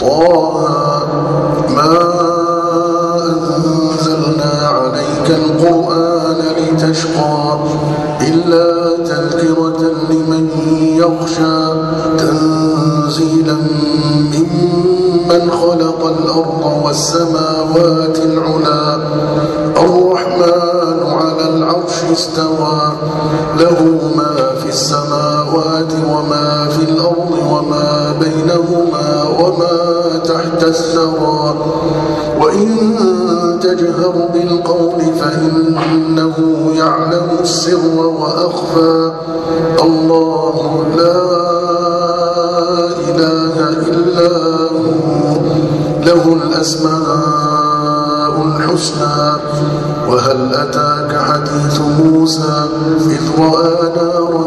طه ما أنزلنا عليك القرآن لتشقى إلا تذكرة لمن يخشى تنزيلا ممن خلق الأرض والسماوات له الأسماء الحسنى وهل أتاك حديث موسى؟ إذ رأى نارا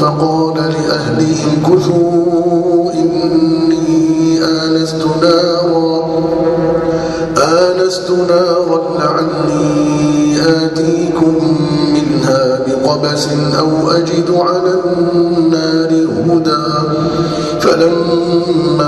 فقال لأهلهم كثوا إني آنست نارا آنست نارا لعلي آتيكم منها بقبس أو أجد على النار هدى فلما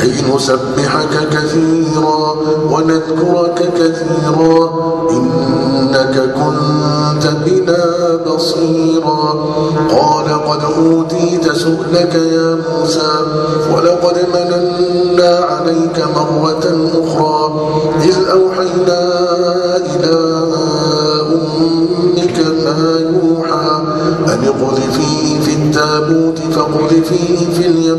كي نسبحك كثيرا ونذكرك كثيرا إنك كنت بنا بصيرا. قال قد أوتيت سؤلك يا موسى ولقد مننا عليك مرة أخرى. إذ أوحينا إلى أمك ما يوحى أن اقذفيه في التابوت فاقذفيه في اليم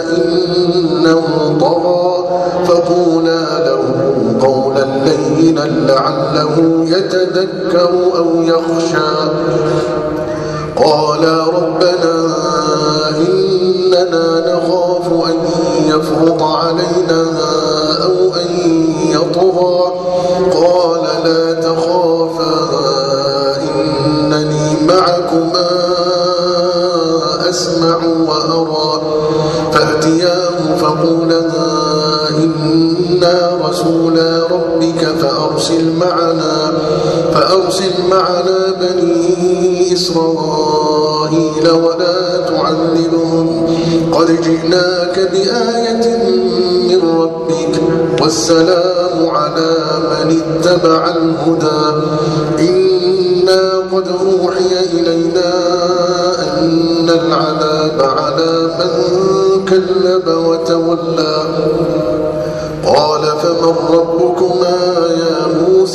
لينا لعله يتذكر أو يخشى قالا ربنا إننا نخاف أن يفرط علينا فأرسل معنا فأرسل معنا بني إسرائيل ولا تعلمهم قد جئناك بآية من ربك والسلام على من اتبع الهدى. إنا قد أوحي إلينا أن العذاب على من كذب وتولى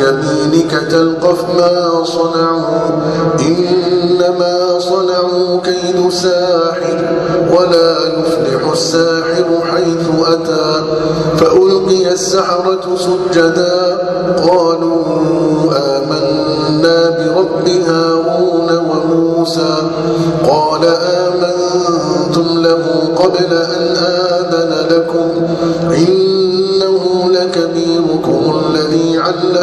يمينك تلقف ما صنعوا إنما صنعوا كيد ساحر ولا يفلح الساحر حيث أتى. فألقي السحرة سجدا قالوا آمنا برب هارون وموسى. قال آمنتم له قبل أن آذن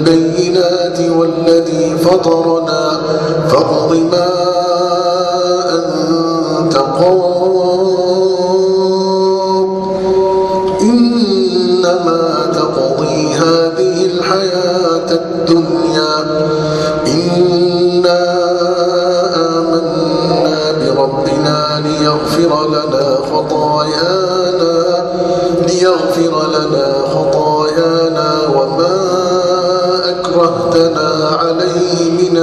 البينات والذي فطرنا فاقض ما أنت قاض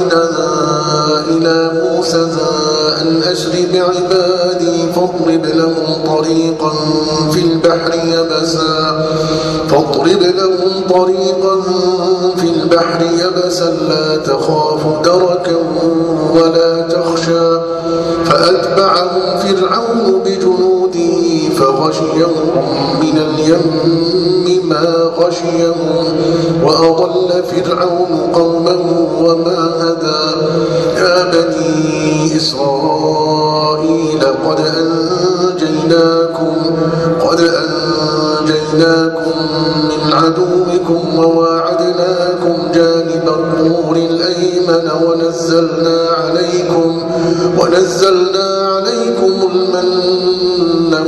أوحينا إلى موسى أن أسر بعبادي فاضرب لهم طريقا في البحر يبسا. فاضرب لهم طريقا في البحر يبسا. لا تخاف دركا ولا تخشى. فأتبعهم فرعون بجنوده فغشيهم من اليم ما غشيهم وأضل فرعون قومه وما هدى يا بني إسرائيل قد أنجيناكم قد أنجيناكم من عدوكم وواعدناكم جانب الطور الأيمن ونزلنا عليكم ونزلنا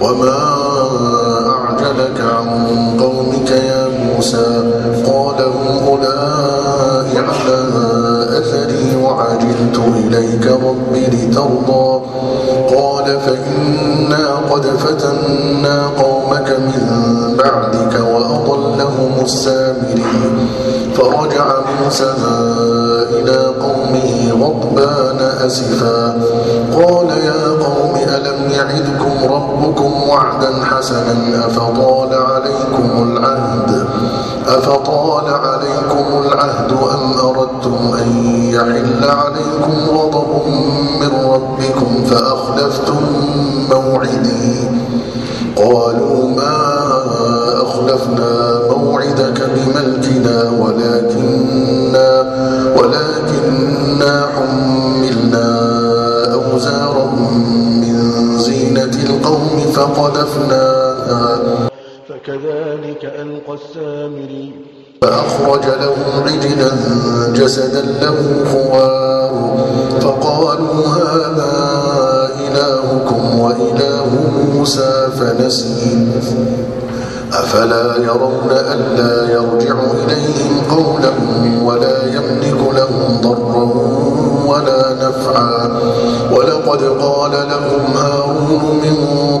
وما أعجلك عن قومك يا موسى قال هم أولئك على أثري وعجلت إليك رب لترضى قال فإنا قد فتنا قومك من بعدك وأضلهم السامري فرجع موسى إلى قومه غضبان أسفا قال يعدكم ربكم وعدا حسنا أفطال عليكم العهد أفطال عليكم العهد أم أردتم أن يحل عليكم غضب من ربكم فأخلفتم موعدي؟ قالوا ما أخلفنا موعدك بملكنا ولكننا فقذفناها. فكذلك ألقى السامري. فأخرج لهم رجلا جسدا له خوار فقالوا هذا إلهكم وإله موسى فنسي أفلا يرون ألا يرجع إليهم قولا ولا يملك لهم ضرا ولا نفعا. ولقد قال لهم هارون من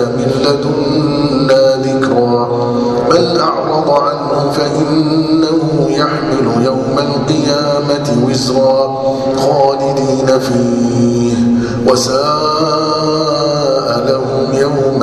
من لدنا ذكرا من أعرض عنه فإنه يحمل يوم القيامة وزرا خالدين فيه. وساء لهم يوم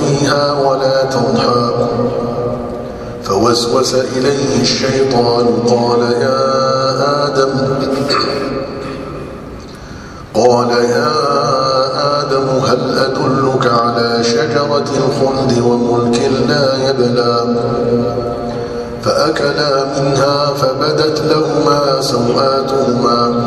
فيها ولا تضحى فوسوس إليه الشيطان قال يا آدم. قال يا آدم هل أدلك على شجرة الخلد وملك لا يبلى؟ فأكلا منها فبدت لهما سوآتهما.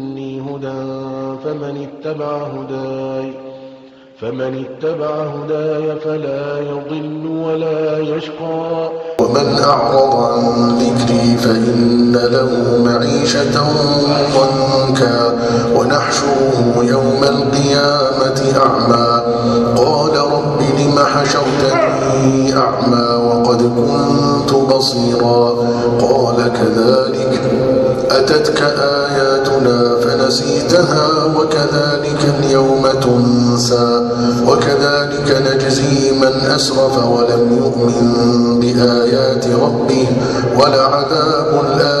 هدى فمن اتبع هداي فمن اتبع هداي فلا يضل ولا يشقى. ومن أعرض عن ذكري فإن له معيشة ضنكا. ونحشره يوم القيامة أعمى. قال رب لم حشرتني أعمى وقد كنت بصيرا. قال كذلك أتتك آياتنا فنسيتها وكذلك اليوم تنسى وكذلك نجزي من أسرف ولم يؤمن بآيات ربه ولعذاب الآخرة